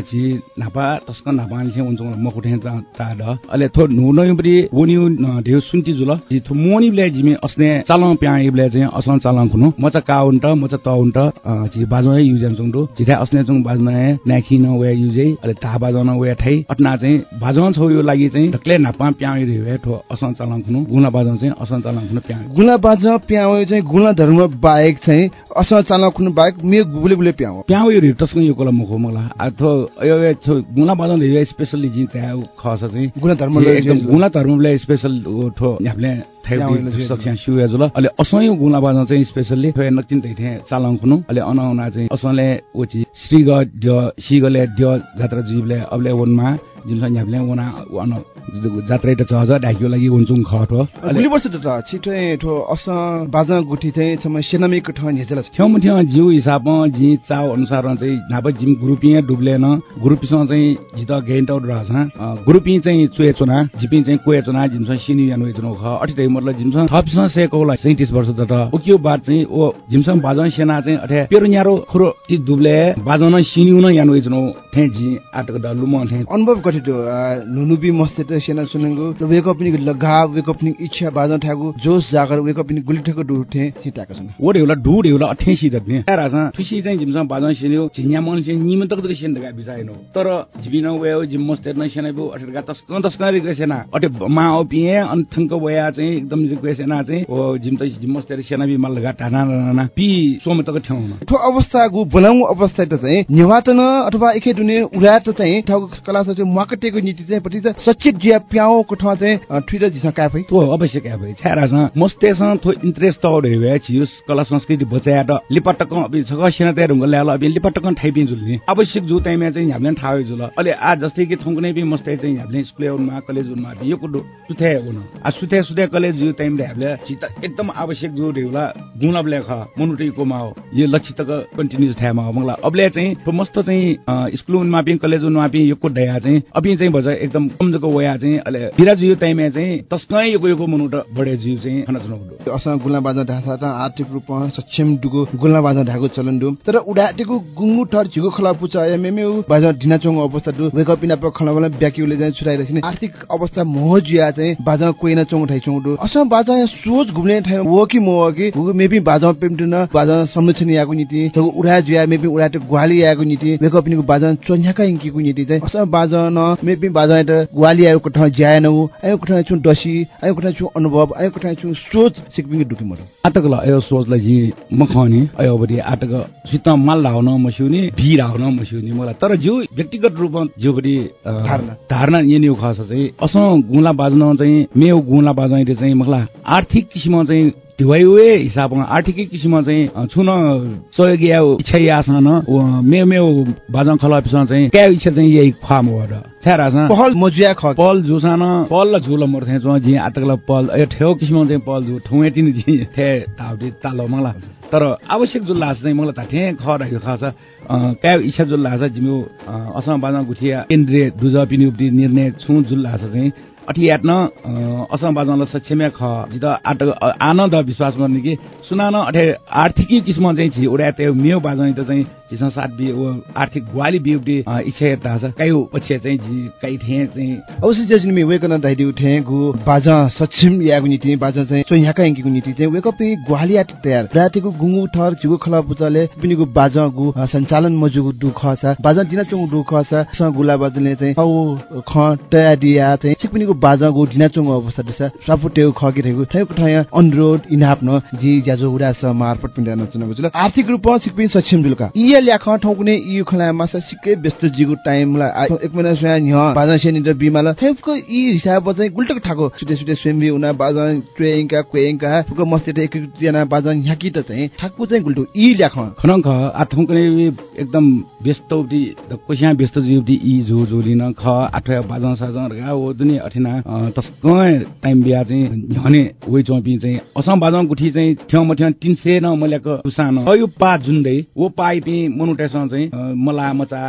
छि नापा तस्क नापा लिसे उन्छ मकुठे ता द अले थो नुन यो बटी वनि देउ सुन्ति जुल जि थो मोनि ब्ले जिमे अस्ने चालङ प्या इब्ले चाहिँ असन चालङ खुनु म त का उन्ट म त त उन्ट जि बाजन युजन जुङदो जिथा अस्ने जुङ बाजन नाखि न वे युजे अले ता बाजन वे ठै अटना चाहिँ बाजन छौ यो लागि चाहिँ ढक्ले नापा प्या रे। ठो असन चालङ खुनु गुना बाजन चाहिँ असन चालङ खुनु प्या गुला बाजा प्याउ चाहिँ गुला धर्म बाहेक चाहिँ असल चालना खुनु बाहेक मे गुले गुले प्याउ प्याउ यो रिटस्क यो कोला मुखो मला अथो यो यो छो गुना बाजन यो स्पेशली जि त्यहाँ खस चाहिँ। गुना धर्म जे एकदम गुना धर्मले स्पेशल ठो हामीले सक्छ सुया जुल अहिले बाजन चाहिँ स्पेशली थो नकिन तै चालङ खुनु। अहिले अनाउना चाहिँ असले ओची श्रीग ड्य सिगले ड्य जात्रा जीवले अबले वनमा जिमसँग हामीले वन जात्रा त छ ढाकियो लागि हुन्छौँ खट हो। गुली वर्ष त छिटै ठो अस बाजा गुठी चाहिँ सम सेनामीको ठाउँ झेचला ठ्याउमा ठ्याउ जिउ हिसाबमा जि चाउ अनुसार चाहिँ नाप जिम ग्रुपिङ डुब्लेन। ग्रुपीसँग चाहिँ जित गेन्ट आउट रहेछ। ग्रुपिङ चाहिँ चुए चुना जिपिङ चाहिँ कुए चुना जिमसँग सिनि यानु चुनाउ ख अठिटै मतलब जिमसँग थपसँग सेकोला सैतिस वर्ष त उक्यो बाद चाहिँ ओ जिमसँग बाजन सेना चाहिँ अठे पेरो न्यारो खुरो ती दुब्ले बाजन सिनिउन यानु चुनाउ ठे जि आटक डलुम ठे अनुभव कठिटो नुनुबी मस्ते त सेना सुनेको वेक अपनी लगा वेक अपनी इच्छा बाजा ठागु जोस जागर वेक अपनी गुली ठेको डुठे छिटाका छन्। ओड एउटा डुड एउटा अठेसी दग्ने राजा खुसी चाहिँ जिमसँग बाजन सिन्यो झिन्या मन चाहिँ निम तक दृश्य दगा बिसाइनो तर जिबिन वेयो जिम मस्ते न सेना बु अठेका तस्क तस्क रि सेना। अटे मा ओ पिए अन थंक वया चाहिँ एकदम रि सेना चाहिँ ओ जिम त जिम मस्ते सेना बि मल लगा टाना ना पी सोम तक ठ्याउन। ठो अवस्था गु बनाउ अवस्था त चाहिँ निवातन अथवा एकै दुने उडा त चाहिँ ठाउँ कला चाहिँ मार्केटेको नीति चाहिँ पति चाहिँ सचित जिया प्याउ को ठाउँ चाहिँ ठुइर जिसा काफै तो अवश्य भए छ्यारासँग। मस्तेसँग थो इन्ट्रेस्ट त भए छियुस कला संस्कृति बचाएर लिपटक अबि छक सेना तयार हुँगो अबि लिपटक थाइपिन जुल्ने। आवश्यक जु टाइममा चाहिँ हामीले थाहा जुल अहिले आज जस्तै कि थोङ्कुनै पनि मस्ते चाहिँ हामीले स्कुल उनमा कलेज उनमा यो कुरो सुथे हुन। आ सुथे सुथे कलेज जु टाइमले हामीले चित एकदम आवश्यक जु रेउला गुणब लेख मनुटीको मा हो। यो लक्षित कन्टिन्युस थाहा मा हो। मलाई अबले चाहिँ मस्त चाहिँ स्कुल उनमा पनि कलेज उनमा पनि यो को दया चाहिँ अभी चाहिँ भन्छ एकदम कमजोको वया चाहिँ अहिले बिरा जिउ टाइममा चाहिँ तस्कै यो यो मुनुट बढे जिउ चाहिँ खाना चुनाउ असँग गुल्ला बाजा ढासा त आर्थिक रूपमा सक्षम डुगो गुल्ला बाजा ढाको चलन डु तर उडाटेको गुङ्गु ठर झिगो खला पुच एमएमए बाजा ढिना अवस्था डु वेक अप इन अप खला ब्याकिउले चाहिँ छुराइरहेछ नि आर्थिक अवस्था मोहजिया चाहिँ बाजा कोइना चोङ ठाइ चोङ डु। असँग बाजा सोच घुम्ने ठाइ वो कि मो कि मेबी बाजा पेमटुन बाजा संरक्षण याको नीति उडा जुया मेबी उडाटे ग्वाली याको नीति वेक अप इनको बाजा चोन्याका इन्कीको नीति चाहिँ असँग बाजा न मेबी बाजा त ग्वाली आएको ठाउँ ज्याएन उ आएको ठाउँ छु डसी आएको ठाउँ छु अनुभव आएको ठाउँ छु सोच सिकबिङ डुकी मरो आटक ल अयो सोचलाई जी मखनी अयो बडी आटक सित माल लाउन मस्युनी भी लाउन मस्युनी मलाई तर जो व्यक्तिगत रूपमा जो बडी अ, धारणा। धारणा यनि खस चाहिँ असो गुला बाज्न चाहिँ मेउ गुला बाज्ने चाहिँ मलाई आर्थिक किसिममा चाहिँ ढिवाइवे हिसाबमा आर्थिक किसिममा चाहिँ छुन सहयोग इच्छा यासन बाजन खलापिसँग चाहिँ क्या इच्छा चाहिँ यही फार्म हो र। पहल मजुया ख पल जुसान पल झुल मर्थे जो जी आतकला पल ए ठेउ किसिम चाहिँ पल झु ठुए तिन जी थे ताउटी तालो मलाई तर आवश्यक जुल लास चाहिँ मलाई ताठे ख राख्यो खास क्या इच्छा जुल लास जिमु असम बाजा गुठिया केन्द्रीय दुज पिनि निर्णय छु जुल लास चाहिँ अठियाट्न असम बाजालाई सक्षम ख जित आट आनन्द विश्वास गर्ने कि सुनान अठे आर्थिकी किसिम चाहिँ उडा त्यो मेउ बाजा त चाहिँ साथ वो आर्थिक ग्वाली बिउटी इच्छा हेर्दा छ काइ पछि चाहिँ जी काइ ठे चाहिँ। अवश्य जजिन मे वेकन दाइदि उठे गु बाजा सक्षम यागु नीति बाजा चाहिँ सो यहाँका इंकीको नीति चाहिँ वेक अप ग्वालिया तयार। रातिको गुङ्गु ठर झिगु खला पुचाले पिनिगु बाजा गु सञ्चालन मजुगु दुख छ बाजा दिन चोङ दुख छ स गुला बाजाले चाहिँ औ ख तया दिया चाहिँ। सिक पिनिगु बाजा गु दिना चोङ अवस्था दिसा। सापु टेउ खगि रहेको ठैको ठय अनुरोध इनाप न जी ज्याजो उडा स मार्फत पिन्डा नचन बुझल आर्थिक रूपमा सिक पिन सक्षम जुलका इया ल्याख ठौकुने इयु खला मासा सिक्कै व्यस्त जिगु टाइमला एक महिना स्वया न्ह बाजा सेनि र बिमाला थेपको इ हिसाब चाहिँ गुल्टक ठाको। सुटे सुटे स्वयम्बी उना बाजा ट्रेइङका क्वेइङका फुको मस्ते एक जना बाजा न्याकी त चाहिँ ठाकु चाहिँ गुल्टु इ ल्याख। खनङ ख आठौँ कने एकदम व्यस्त उब्दी कोसिया व्यस्त जुब्दी इ जो जोलिन ख आठ बाजा साजा गा ओ दुनि अठिना। तस्कै टाइम बिया चाहिँ हने ओइ चौपी चाहिँ असम बाजा गुठी चाहिँ ठ्याउ म ठ्याउ तिन सय न मल्याको उसान अयो पा जुन्दै वो पाइ मनुटेसँग चाहिँ मला मचा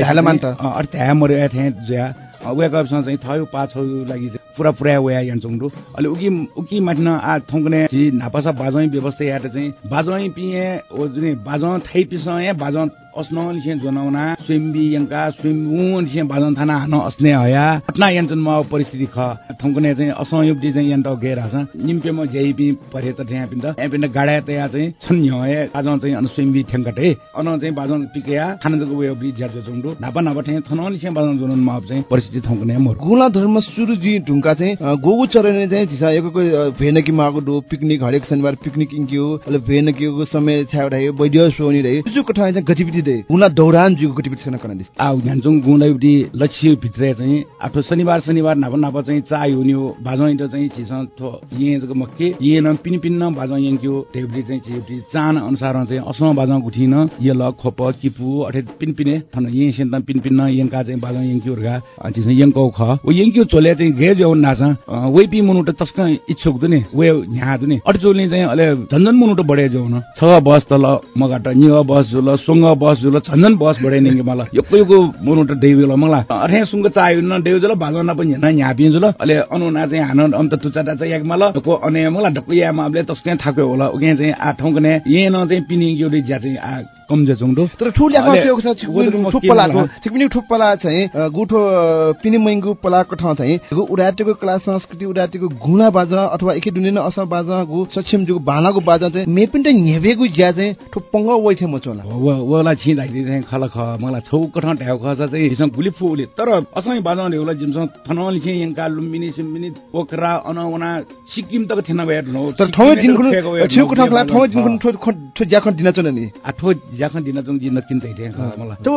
ढाला मान्त। अर्थ ह्या मर्यो ठ्या ज्या वेकअपसँग चाहिँ थयो पाछौ लागि पुरा पुरा वया यान्छौँ अहिले उकि उकि माथि न आ थौकने नापासा बाजै व्यवस्था याट चाहिँ बाजै पिए जुने बाज थाइ पिस या बाज अस्न लिसे जनाउना स्विम्बी यंका स्विम्बु लिसे बाजन थाना हान अस्ने हया पटना यान्छन् म परिस्थिति ख थौकने चाहिँ असंयुक्ति चाहिँ यन्ट गेरा छ निम्पे म जेपी परे त त्यहाँ पिन्द यहाँ पिन्द गाडा तया चाहिँ छन् हय बाजन चाहिँ अन स्विम्बी ठ्याङ्कटे अन चाहिँ बाजन पिकेया खाना जको वे बि ज्याजो जुङडु नापा नापा ठ्याङ थन लिसे बाजन जुन म चाहिँ परिस्थिति थौकने मर गुला धर्म सुरु जी ढुङ्गा चाहिँ गोगु चरने चाहिँ झिसा एकको भेनकी मागु डो पिकनिक हरेक शनिबार पिकनिक इन्क्यो अहिले भेनकीको समय छ्याउ रह्यो बैडियो सोनी रह्यो। जुजु कठा चाहिँ गतिविधि दे। गुला दौरान जुगु गतिविधि छैन कना दिस आउ झ्यान्चुङ गुँडैउटी लक्ष्य भित्र चाहिँ आठो शनिबार शनिबार नाप नाप चाहिँ चाय हुने हो बाजो इन्ट चाहिँ चिसँग थो मक्के ये न पिन पिन्न बाजो यङ्क्यो टेबली चाहिँ चिउटी चान अनुसार चाहिँ असम बाजो गुठिन ये ल खोप किपु अठे पिन पिने थन ये सेन्त पिन पिन्न यङ्का चाहिँ बाजो यङ्क्यो गा चिसँग यङ्कौ ख। ओ यङ्क्यो चोले चाहिँ गे जो नाच वे पि मुनुट तस्क इच्छुक दुने वे यहाँ दुने। अटचोलले चाहिँ अहिले झन्झन मुनुट बढे जो न। छ बस तल मगाट निय बस जुल सुङ्ग बस जुल झन्झन बस बढे निङ्गे मलाई योको योको मुनुट डेउल मलाई अठे सुङ्ग चायो न डेउ जुल पनि हेर्न यहाँ पिन्छ ल अहिले अनुना चाहिँ हान अन्त तुचा टाचा याक मलाई को अने मलाई ढक्क या मामले तस्कै थाक्यो होला। उके चाहिँ आ ठौकने ये न चाहिँ पिनि ज्या चाहिँ आ कमजे जुङडो तर ठुल्या अहिले खस्यो छ गोदरेजमा के ठुप्पलाको होला? छिकमिनी ठुप्पला चाहिँ गुठो पिनिमैङ्गु पलाको ठाउँ चाहिँ उडाटेको कला संस्कृति उडाटेको घुना बाजा अथवा एकै दुनिया असम बाजा गु सक्षम जुगु भालाको बाजा चाहिँ मेपिन्ट न्हेबेगु ज्या चाहिँ ठुप्पङ्ग वइथे मचोला। वला छिँदाखेरि चाहिँ खल ख मलाई छौ कठाउँ ट्याउ खस चाहिँ हिसँग फुली फुले तर असमै बाजाउने होला जिमसँग थनली चाहिँ यङ्का लुम्बिनी सुम्बिनी पोखरा अनवना सिक्किम तक थिएन भएर ठाउँ ठो खो। ठो ज्या खन दिन चोन नि। आठो जाखन दिन चाहिँ जिन्न किन्दै थिएँ। मलाई। त्यो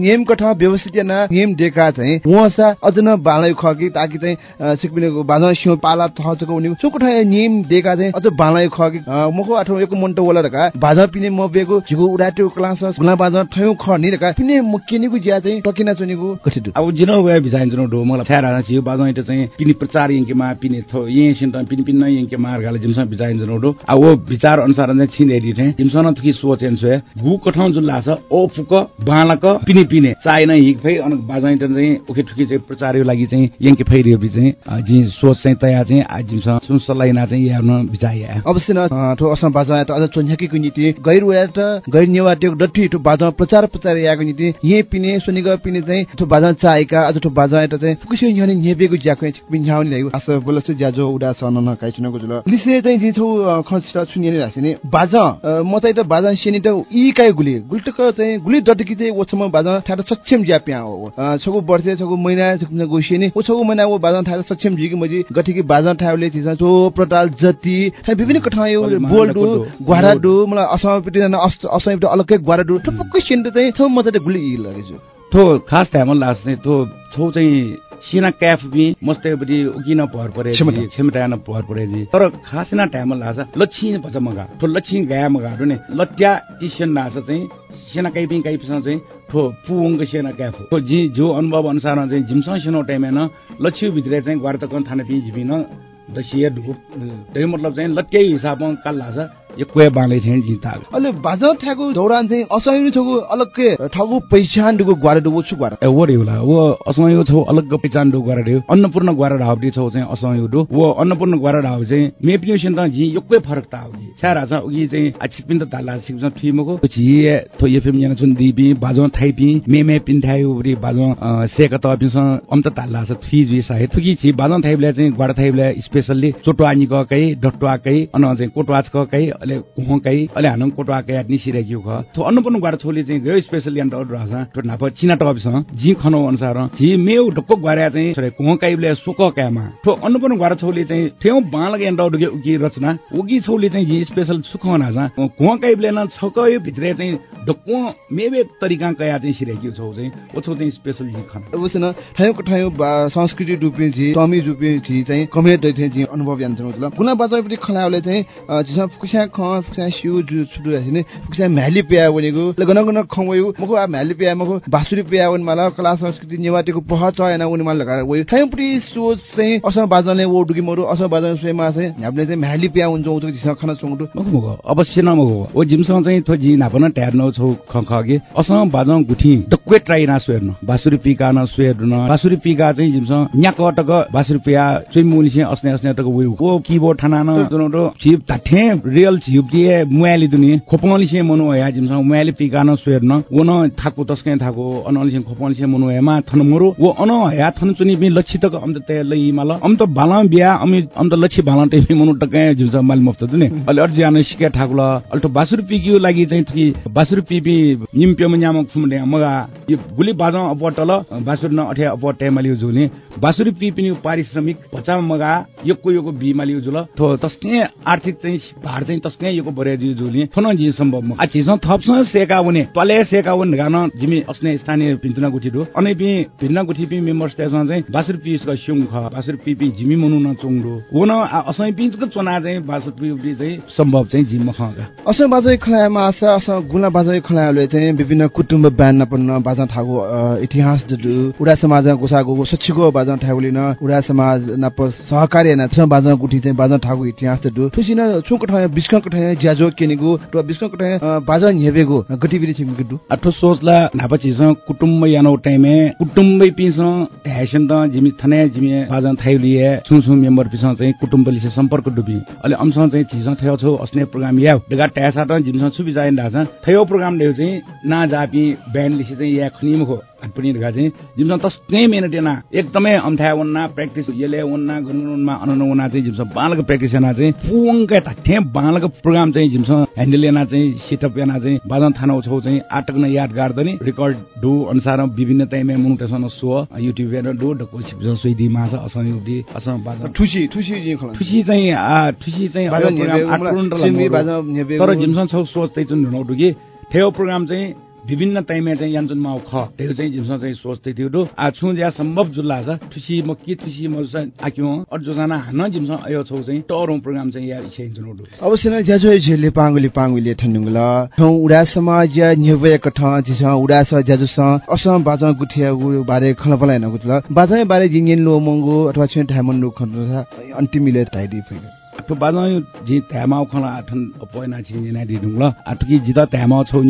नियम कठा व्यवस्थित याना नियम डेका चाहिँ वसा अझ न बालै खगी ताकि चाहिँ अ, सिक्किमको बाजा सिउ पाला थचको उनी सो कठा नियम डेका चाहिँ अझ बालै अ, मको आठो एक मन्टो वला रका बाजा पिने म बेगो झिगो उडाट्यो क्लास गुला बाजा ठयौ ख नि रका पिने म केनीको ज्या चाहिँ टकिना चुनीको गठिदु अब जिन वे भिजाइन जुन ढो मलाई छ्यारा छियो बाजा इट चाहिँ पिनी प्रचार यङ्केमा पिने थो ये सिन्त पिनी पिन्न यङ्के मार्गाले जिमसँग भिजाइन जुन ढो अब वो विचार अनुसार चाहिँ छिँदै थिएँ जिमसँग थुकी सोचेन सोए गु उ कठाउँ जुल्ला छ ओ फुक बालक पिने पिने। चाहेन हिक फै अन बाजाइ त चाहिँ उखे ठुकी चाहिँ प्रचारको लागि चाहिँ यङ्के फैरियो चाहिँ अ, जी सोच चाहिँ तया चाहिँ आज जिमसँग सुन सल्लाइना चाहिँ यार्न बिचाया अवश्य न ठो असम बाजा त अझ चोन्याकीको नीति गैर उया त गैर नेवाटेको डट्टी ठो बाजा प्रचार प्रचार याको नीति ये पिने सुनिग पिने चाहिँ ठो बाजा चाहेका अझ ठो बाजा त चाहिँ फुकुसि यने नेबेको ज्याको पिन्झाउने ल्यायो आस बोलस ज्याजो उडा सन न काइचनको जुल लिसे चाहिँ जी छौ खसित छुनिने रासिने बाजा म चाहिँ त बाजा सेनि त इ काय गुली। गुल्टक चाहिँ गुली डटकी चाहिँ ओछम बाजा ठाड सक्षम ज्या प्या हो। छगु वर्षे छगु महिना छगु गोसिने ओ छगु महिना वो बाजा ठाड सक्षम जिकी मजी गठिकी बाजा ठाउले चिज चो प्रटाल जति विभिन्न कठा यो अलिक बोल्डु ग्वाराडु मलाई असमपिटी असमपिटी अलग्गै ग्वाराडु ठपक्कै सेन्ट चाहिँ छ म चाहिँ गुली लगेछु थो खास टाइममा लाग्छ चाहिँ थो छौ चाहिँ सिना क्याफ बि मस्तैपट्टि उकिन भर परे क्षमता। क्षमता। न भर परे जी तर खासिना टाइममा लाग्छ लच्छी भन्छ मगा। ठो लच्छी गया मगा ने। लट्या टिसन लाग्छ चाहिँ सेना काइपिङ काइपसँग चाहिँ ठो पुङ्ग सेना क्याफ। हो जी जो अनुभव अनुसार चाहिँ जिमसँग सेनो टाइममा न लच्छी भित्र चाहिँ ग्वार त कन थाने पि झिपिन दसिया ढुप त्यही मतलब चाहिँ लट्याइ हिसाबमा काल लाग्छ। यो कोही बाँलै थियो जिता अहिले बाजा ठ्याको दौरान चाहिँ असहिनु छगु अलग्गै ठगु पहिचान दुगु ग्वाराडु वो छु ग्वारा। ए वो रे होला। वो असमयो छौ अलग पहिचान डो गरेर ढ्यो अन्नपूर्ण ग्वारा ढाउटी छौ चाहिँ असमयो डो। वो अन्नपूर्ण ग्वारा ढाउ चाहिँ मेपियो सेन त जी योकै फरक ता आउजी छ्यारा छ उगी चाहिँ छिपिन त ताला सिक्छ ठिमको छि थो ये फिल्म जना छुन दिबी बाजो थाइपी मे मे पिन थायो उरी बाजो सेक त अपिस अम्त ताला छ थि जी साहे थुकी छि बाजो थाइबले चाहिँ ग्वारा थाइबले स्पेशली चोटो आनी गकै डट्टो आकै अन चाहिँ कोटो आच गकै अले कुहकै अले हानम कोटो आकै आदनी सिरेक्यु ख थो अन्नपूर्ण ग्वारा छोली चाहिँ गयो स्पेशली अन्त अर्डर छ तो नाप चिना टपिस जी खनो अनुसार जी मेउ ढक्को ग्वारा चाहिँ छोरे कुहकाइबले सुक क्यामा। थो अन्नपूर्ण ग्वारा छोली चाहिँ ठेउ बालगे अन्त उगी उगी रचना। उगी छोली चाहिँ जी स्पेशल सुख हुना छ कुहकाइबले न छकयो भित्रे चाहिँ ढक्को मेवे तरिका कया चाहिँ सिरेक्यु छौ चाहिँ ओछौ चाहिँ स्पेशल जी खन। अवश्य न ठयको ठयो बा- संस्कृति डुपे जी टमी डुपे जी चाहिँ कमे दैथे जी अनुभव यान्छ मतलब। गुना बाजापट्टि खलाउले चाहिँ जिसा फुक्सा ख फुक्सा सिउ जु छुडु रासिने फुक्सा म्याली पेया वनेको ल गन गन खवयो मको आ म्याली पेया मको बासुरी पेया वन माला कला संस्कृति नेवाटेको पह चयना उनी माला लगाएर वयो ठयपट्टि सोच चाहिँ असम बाजाले वो डुकी मरु असम बाजाले सोमा चाहिँ हामीले चाहिँ म्याली पेया हुन्छ उतो जिसा खना चोङडु मगो मगो अवश्य न मगो ओ जिमसँग चाहिँ थो जी नापन ट्यार नौ छौ ख खगे असम बाजौ गुठी डक्वे ट्राई ना स्वेर्न। बासुरी पिका न स्वेर्न। बासुरी पिका चाहिँ जिमसँग न्याक अटक बासुरी पिया चाहिँ मुनि चाहिँ अस्ने अस्ने अटक वेउ को कीबोर्ड ठाना न जुनो छिप ताठे रियल छिप दिए मुयाली दुनि खोपंली से मनु या जिमसँग मुयाली पिका न स्वेर्न वो न थाको तस्के थाको अनली से खोपंली से मनु हेमा थन मरु वो अन या थन चुनि बि लक्षित अम त लई माल त बाला बिया अमि अम त लक्षी बाला टे मनु टके जिमसँग माल मफ्त दुनि। अलि अर्जी आन सिके ठाकुला अल्टो बासुर पिकियो लागि चाहिँ कि बासुर पिपि निम्प्योम न्यामक फुमडे मगा यो गुली बाजा अपटल बासुर न अठे अप टेमलियो जुने। बासुरी पिपिनि पारिश्रमिक भचा मगा योको योको बिमालियो जुल। थो तस्के आर्थिक चाहिँ भार चाहिँ तस्के योको बरे दियो जुले थन जी सम्भव आ चिज थप्स सेका उने तले सेका उन गान जिमी अस्ने स्थानीय पिन्टुना गुठी दो। अनि पि भिन्न गुठी पि मेम्बर्स त्यसमा चाहिँ बासुर पिस ग स्युङ ख बासुर पिपि जिमी मनु न चोङडो वन असै पिचको चोना चाहिँ बासुर पिपि चाहिँ सम्भव चाहिँ जिम खगा असम बाजा खलायामा आशा असम गुला बाजा खलायाले चाहिँ विभिन्न कुटुम्ब ब्यान नपन्न बाजा थागो इतिहास दुदु उडा समाज गोसागो सच्चिगो बाजा थागोले न। उडा समाज नप सहकार्य न बाजा गुठी चाहिँ बाजा थागो इतिहास दुदु ठुसिन छुक ठय बिस्क कठय ज्याजो केनेगो र बिस्क कठय बाजा न्हेबेगो गतिविधि छिम गिदु अठो सोचला नापा चिज कुटुम्ब यानो टाइमे कुटुम्बै पिस ह्यासन त जिमी थने जिमी थाइलिए छु छु मेम्बर पिस चाहिँ कुटुम्बले से सम्पर्क डुबी। अहिले अम्सँग चाहिँ चिज थयो छौ अस्ने प्रोग्राम या डेगा ट्यासा त जिमसँग सुबि जाइन राछ थयो प्रोग्राम देउ चाहिँ ना जापि ब्यान्ड लिसे चाहिँ या खनिमको पनि ढगा चाहिँ जिमसँग तस्नै मेहनत ना एकदमै अम्थ्या वन्ना प्र्याक्टिस यसले वन्ना गुनगुनमा अनन वन्ना चाहिँ जिमसँग बालको प्र्याक्टिस याना चाहिँ पुङ्कै ठ्याँ बालको प्रोग्राम चाहिँ जिमसँग ह्यान्डल याना चाहिँ सेटअप याना चाहिँ बाजन थाना छौ चाहिँ आटक न यादगार पनि रेकर्ड डु अनुसार विभिन्न टाइममा मुनुटेसन सो युट्युब हेरेर डु ढको सिप्सन सोइदी माछा असम युदी असम बाजन ठुसी ठुसी जे खला। ठुसी चाहिँ ठुसी चाहिँ। तर जिमसँग छौ सोच्दै चाहिँ ढुनौटु कि थेयो प्रोग्राम चाहिँ विभिन्न टाइममा चाहिँ यान्चुनमा ख त्यो चाहिँ जिमसँग चाहिँ सोच्दै थियो डु। आ छु ज्या सम्भव जुल्ला छ। ठुसी म के ठुसी म आक्यो अर्जुजना हान जिमसँग अयो छौ चाहिँ। टरौँ प्रोग्राम चाहिँ या इच्छा जुनौटु अवश्य नै ज्याजो झेले पाङ्गुले पाङ्गुले ठन्नुङ्गल ठौ उडा समाज या कठ जिस उडा स असम बाजा गुठिया बारे खलपला हैन गुतल बाजा बारे जिङेन लो मंगो अथवा छे ठामन लो खन्नु अन्तिम मिले टाइडी फिल। अठो बाजं त्यामाउ खला आठन छिन आठकी जिता त्यामाउ छौ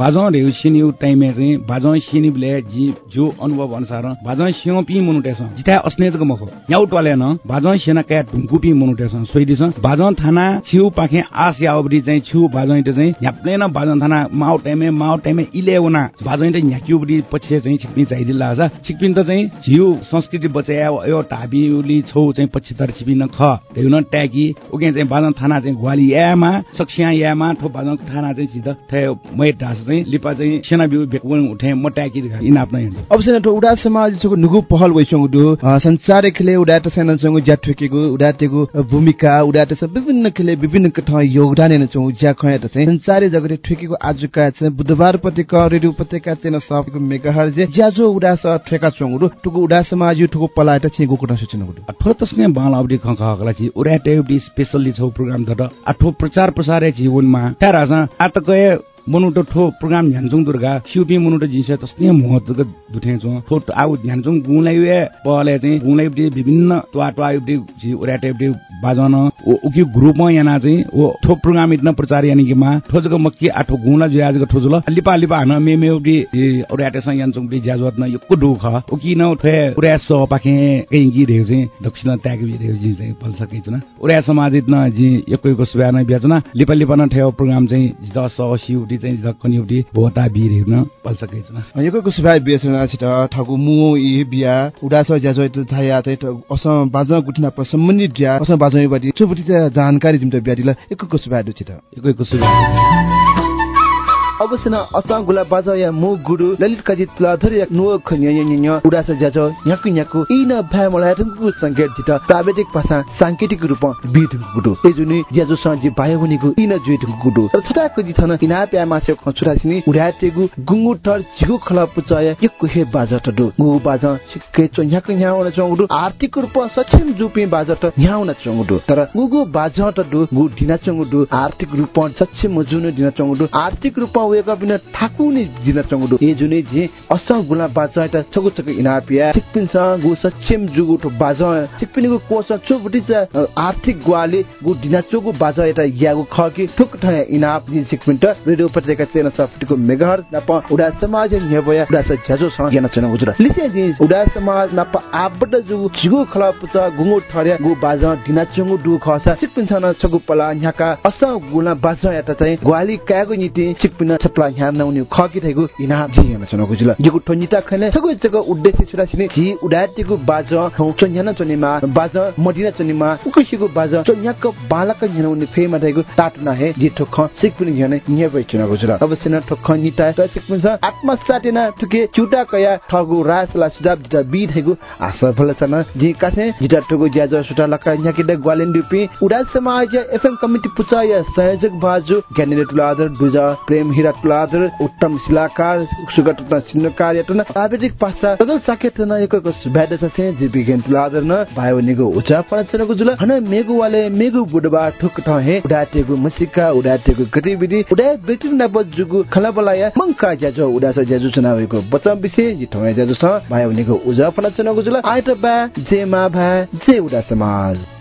बाजं सिनिउ टाइमे चाहिँ। सिनि ब्ले जी जो अनुभव अनुसार बाजं सिंह पि मुनुटेस जिता अस्नेजको मखो। याउ टले न। बाजं सेना क्या ढुङ्कु पि मुनुटेस सोइदिस बाजं थाना छिउ पाखे आस चाहिँ छिउ। बाजं चाहिँ याप्ने न। बाजं थाना माउ टाइमे माउ टाइमे इले उना बाजं त न्याक्युबडी पछि चाहिँ छिक्पि चाहिदिला छ त चाहिँ झिउ संस्कृति बचाया यो टाबिउली छौ चाहिँ पछि तर छिपिन ख। त्यही न ट्याकी उके चाहिँ बाजन थाना चाहिँ ग्वाली यामा सक्सिया यामा ठो बाजन थाना चाहिँ सिध थयो मै ढास चाहिँ लिपा चाहिँ सेना बिउ बेकुन उठे म ट्याकी इनाप नै अवश्य न उडा समाज छको नुगु पहल वइसंग दु संसार खेले उडा त सेना संग ज्या ठेकेको उडा तेको भूमिका उडा त विभिन्न खेले विभिन्न कथा योगदान न छौ ज्या खया त चाहिँ। संसारै जगते ठेकेको आजुका चाहिँ बुधबार पत्रिका रेडियो पत्रिका चाहिँ सबको मेगाहर जे ज्याजो उडा स ठेका छौ टुकु उडा समाज यु ठुकु पलाटा छि गोकुटा सूचना गुडु ठो तस्ने बाल अवधि खखला छि उराटे स्पेशली छौ प्रोग्राम द आठो प्रचार प्रसार जीवनमा। तारा आत मनुटो ठो प्रोग्राम झ्यान्चुङ दुर्गा सिउपी मनुटो जिस तस्ने महत्वको दुठे छु ठो आउ झ्यान्चुङ गुलाई वे पहले चाहिँ गुलाई विभिन्न ट्वा ट्वा झि उराटे बाजन। उकि ग्रुप याना चाहिँ ओ ठो प्रोग्राम इतना प्रचार यानि मा ठोजको मक्की आठो गुला ज्याजको ठोजुल लिपा लिपा हन मे मे उडी उराटे सँग यान्चुङ बि ज्याजवत न यक्को दुख उकि न ठे उरा स पाखे केही रे चाहिँ दक्षिण त्याग बि जी चाहिँ पल सके न उरा समाज इतना जी ब्याजना लिपा लिपा न ठेव प्रोग्राम चाहिँ 10 80 चाहिँ झक्कनी उठी भोता हेर्न पल्सकै छ यको सुभाइ छिट ठगु मु इ बिया उडास ज्याजो त थाया त असम बाज गुठना पर सम्बन्धित ज्या असम बाज बाटी चुबुटी जानकारी त ब्याटिला यको सुभाइ दु छिट यको यको सुभाइ अवश्य न असाङ बाजा या मु गुडु ललित काजी तुलाधर नुव खन्य न्य उडास ज्याजो याकु याकु इन भाइ मलाई ठुकु संकेत दित प्राविधिक भाषा सांकेतिक रूप बिद गुडु एजुनि ज्याजो सजि बायो हुनेको इन जुइट गुडु र छटाको जिथन इना प्या मासे खछुरा छिनि उडातेगु गुंगु टर झिगु खला पुचाय यकु हे बाजा टडु। गु बाजा छिक्के चोन्याक न्याउन चंगुडु आर्थिक रूप सक्षम जुपि बाजा त न्याउन चंगुडु तर गुगु बाजा टडु गु दिना चंगुडु आर्थिक रूप सक्षम मजुनु दिना चंगुडु आर्थिक रूप वेक बिन ठाकुने जिना चंगुडु ए जुने जे अस गुला बाजा त छगु छगु इनापिया। सिकपिन स गु सक्षम जुगु ठो बाजा। सिकपिन गु कोस चोबुटी च आर्थिक ग्वाले गु दिना चोगु बाजा एटा यागु खकी ठुक ठय इनाप जि सिकपिन त रेडियो पत्रिका चेन सफ्टको मेगाहर नप। उडा समाज न्यबया उडा स ज्याजो स याना चन उजुरा। लिसे जि उडा समाज नप आबट जुगु जिगु खला पुच गुंगु ठर्या गु बाजा दिना चोगु दु खसा। सिकपिन छन छगु पला न्याका। अस गुला बाजा एटा चाहिँ ग्वाली कागु निति सिकपिन छप्ला ह्यार नउनि खकी थैगु इना जी हेन छन गुजुल जिगु ठोनिता खने सगु जगु उद्देश्य छुरा छिने जी उडातिगु बाज खौ चन्यान चनिमा बाज मदिना चनिमा उकुसिगु बाज चन्याक बालक हेनउनि फेमा थैगु ताटना हे जी ठोख सिकपिन हेने न्यबै छन गुजुल अवश्य न ठोख निता त सिकपिन छ आत्मा साटेना ठुके चुटा कया ठगु रासला सुजाब दिता बि थैगु आशा भल छन जी कासे जिटा ठगु ज्याज सुटा लका न्याकिद ग्वालेन दुपि उडा समाज एफएम कमिटी पुचाय संयोजक बाजु ज्ञानेले तुलादर दुजा प्रेम हिरा तुलादर उत्तम शिलाकार सुगत सिन्नकार यतन प्राविधिक पासा तदल साकेत न एकको सुभ्याद ससे जी बिगेन तुलादर न भायो निगो उचा पणचनको जुल हन मेगु वाले मेगु बुडबा ठुक ठ हे उडाटेगु मसिका उडाटेगु गतिविधि उडा बेटिन नब जुगु खलाबलाया मंका ज्याजो उडास ज्याजो चुनावको बचम विषय जी ठमे ज्याजो छ भायो निगो उजा पणचनको जुल आइट बा जे मा भा जे उडा समाज